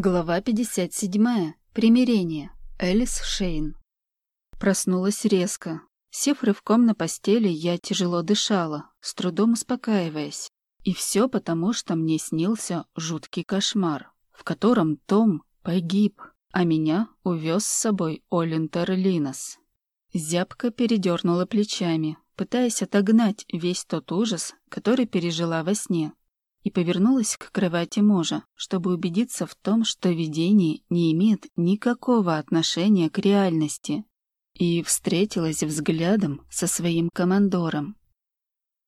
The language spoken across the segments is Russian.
Глава 57. Примирение. Элис Шейн. Проснулась резко. Сев рывком на постели, я тяжело дышала, с трудом успокаиваясь. И все потому, что мне снился жуткий кошмар, в котором Том погиб, а меня увез с собой Олинтер Линос. Зябко передернула плечами, пытаясь отогнать весь тот ужас, который пережила во сне и повернулась к кровати мужа, чтобы убедиться в том, что видение не имеет никакого отношения к реальности, и встретилась взглядом со своим командором.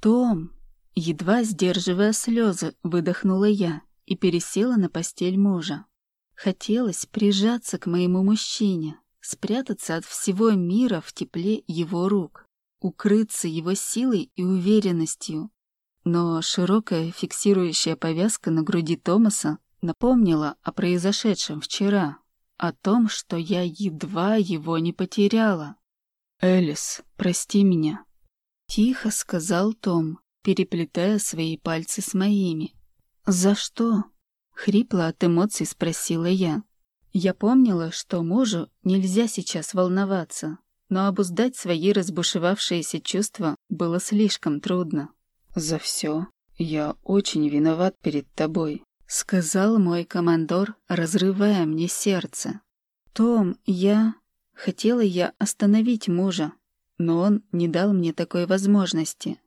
«Том!» Едва сдерживая слезы, выдохнула я и пересела на постель мужа. Хотелось прижаться к моему мужчине, спрятаться от всего мира в тепле его рук, укрыться его силой и уверенностью, но широкая фиксирующая повязка на груди Томаса напомнила о произошедшем вчера, о том, что я едва его не потеряла. «Элис, прости меня», — тихо сказал Том, переплетая свои пальцы с моими. «За что?» — хрипло от эмоций спросила я. Я помнила, что мужу нельзя сейчас волноваться, но обуздать свои разбушевавшиеся чувства было слишком трудно. «За все я очень виноват перед тобой», — сказал мой командор, разрывая мне сердце. «Том, я...» Хотела я остановить мужа, но он не дал мне такой возможности.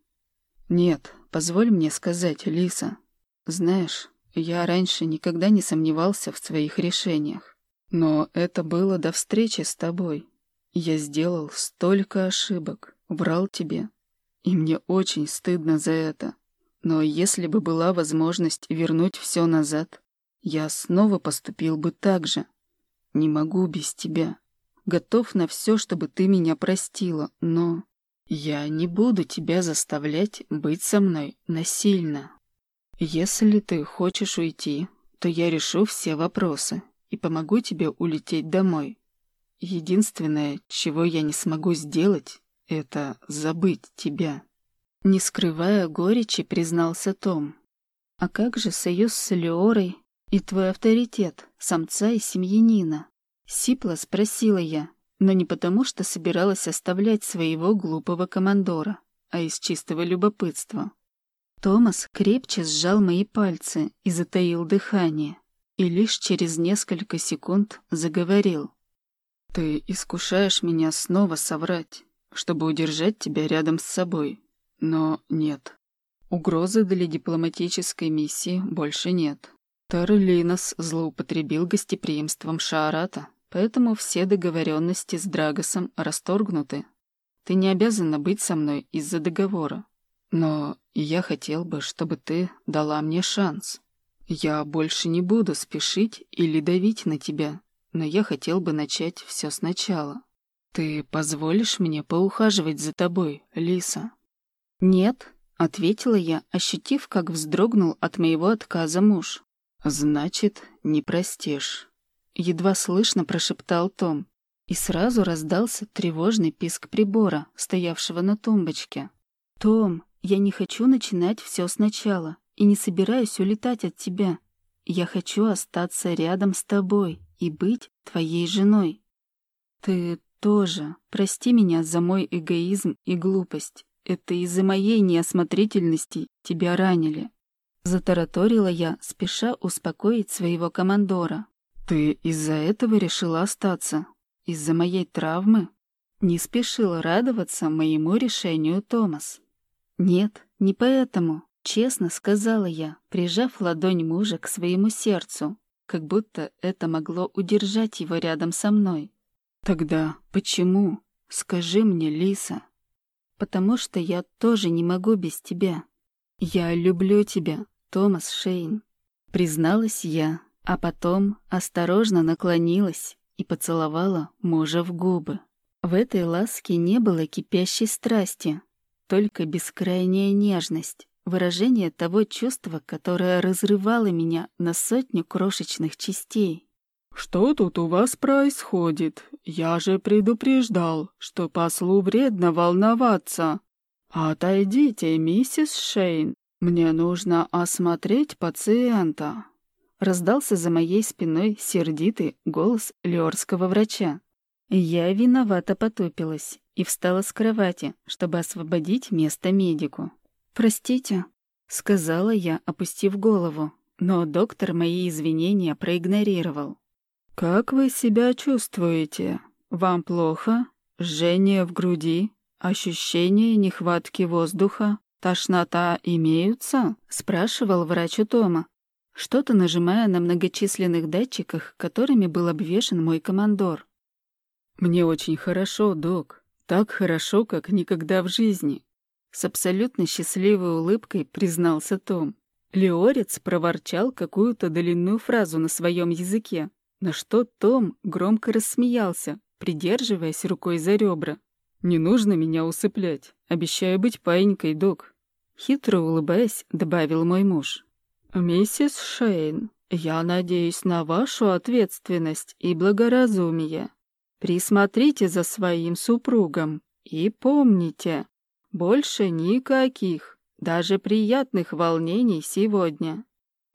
«Нет, позволь мне сказать, Лиса. Знаешь, я раньше никогда не сомневался в своих решениях. Но это было до встречи с тобой. Я сделал столько ошибок, врал тебе, и мне очень стыдно за это. Но если бы была возможность вернуть все назад, я снова поступил бы так же. Не могу без тебя. Готов на все, чтобы ты меня простила, но... Я не буду тебя заставлять быть со мной насильно. Если ты хочешь уйти, то я решу все вопросы и помогу тебе улететь домой. Единственное, чего я не смогу сделать, это забыть тебя. Не скрывая горечи, признался Том. А как же союз с Леорой и твой авторитет, самца и семьянина? Сипла спросила я, но не потому, что собиралась оставлять своего глупого командора, а из чистого любопытства. Томас крепче сжал мои пальцы и затаил дыхание, и лишь через несколько секунд заговорил. «Ты искушаешь меня снова соврать, чтобы удержать тебя рядом с собой. Но нет. Угрозы для дипломатической миссии больше нет. Тарлинос злоупотребил гостеприимством Шаарата, поэтому все договоренности с Драгосом расторгнуты. Ты не обязана быть со мной из-за договора. Но я хотел бы, чтобы ты дала мне шанс. Я больше не буду спешить или давить на тебя, но я хотел бы начать все сначала. «Ты позволишь мне поухаживать за тобой, Лиса?» «Нет», — ответила я, ощутив, как вздрогнул от моего отказа муж. «Значит, не простишь», — едва слышно прошептал Том. И сразу раздался тревожный писк прибора, стоявшего на тумбочке. «Том, я не хочу начинать все сначала и не собираюсь улетать от тебя. Я хочу остаться рядом с тобой и быть твоей женой. Ты тоже. Прости меня за мой эгоизм и глупость. Это из-за моей неосмотрительности тебя ранили. Затараторила я, спеша успокоить своего командора. Ты из-за этого решила остаться? Из-за моей травмы? Не спешила радоваться моему решению Томас. Нет, не поэтому, честно сказала я, прижав ладонь мужа к своему сердцу, как будто это могло удержать его рядом со мной. Тогда почему? Скажи мне, Лиса. Потому что я тоже не могу без тебя. Я люблю тебя, Томас Шейн. Призналась я, а потом осторожно наклонилась и поцеловала мужа в губы. В этой ласке не было кипящей страсти, только бескрайняя нежность, выражение того чувства, которое разрывало меня на сотню крошечных частей. «Что тут у вас происходит? Я же предупреждал, что послу вредно волноваться. Отойдите, миссис Шейн, мне нужно осмотреть пациента». раздался за моей спиной сердитый голос леорского врача. Я виновато потупилась и встала с кровати, чтобы освободить место медику. «Простите», — сказала я, опустив голову, но доктор мои извинения проигнорировал. «Как вы себя чувствуете? Вам плохо? Жжение в груди? Ощущение нехватки воздуха? Тошнота имеются?» — спрашивал врач у Тома, что-то нажимая на многочисленных датчиках, которыми был обвешан мой командор. «Мне очень хорошо, док. Так хорошо, как никогда в жизни», — с абсолютно счастливой улыбкой признался Том. Леорец проворчал какую-то длинную фразу на своем языке, на что Том громко рассмеялся, придерживаясь рукой за ребра. «Не нужно меня усыплять. Обещаю быть паинькой, док», — хитро улыбаясь, добавил мой муж. «Миссис Шейн, я надеюсь на вашу ответственность и благоразумие. Присмотрите за своим супругом и помните, больше никаких, даже приятных волнений сегодня.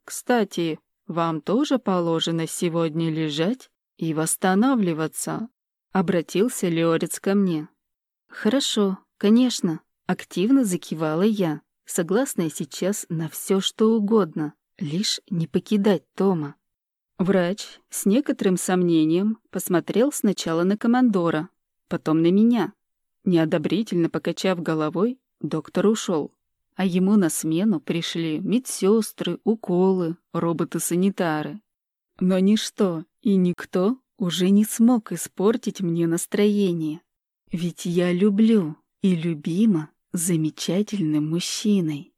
Кстати, вам тоже положено сегодня лежать и восстанавливаться. Обратился Леорец ко мне. Хорошо, конечно, активно закивала я, согласная сейчас на все, что угодно, лишь не покидать Тома. Врач с некоторым сомнением посмотрел сначала на командора, потом на меня. Неодобрительно покачав головой, доктор ушел. А ему на смену пришли медсестры, уколы, роботы-санитары. Но ничто и никто уже не смог испортить мне настроение. Ведь я люблю и любима замечательным мужчиной.